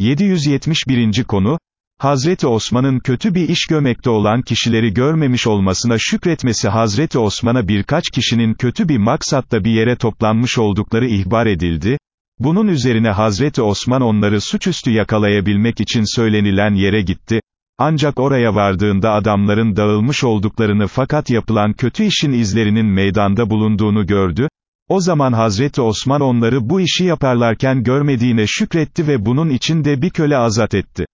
771. konu, Hazreti Osman'ın kötü bir iş gömekte olan kişileri görmemiş olmasına şükretmesi Hazreti Osman'a birkaç kişinin kötü bir maksatla bir yere toplanmış oldukları ihbar edildi, bunun üzerine Hazreti Osman onları suçüstü yakalayabilmek için söylenilen yere gitti, ancak oraya vardığında adamların dağılmış olduklarını fakat yapılan kötü işin izlerinin meydanda bulunduğunu gördü, o zaman Hazreti Osman onları bu işi yaparlarken görmediğine şükretti ve bunun için de bir köle azat etti.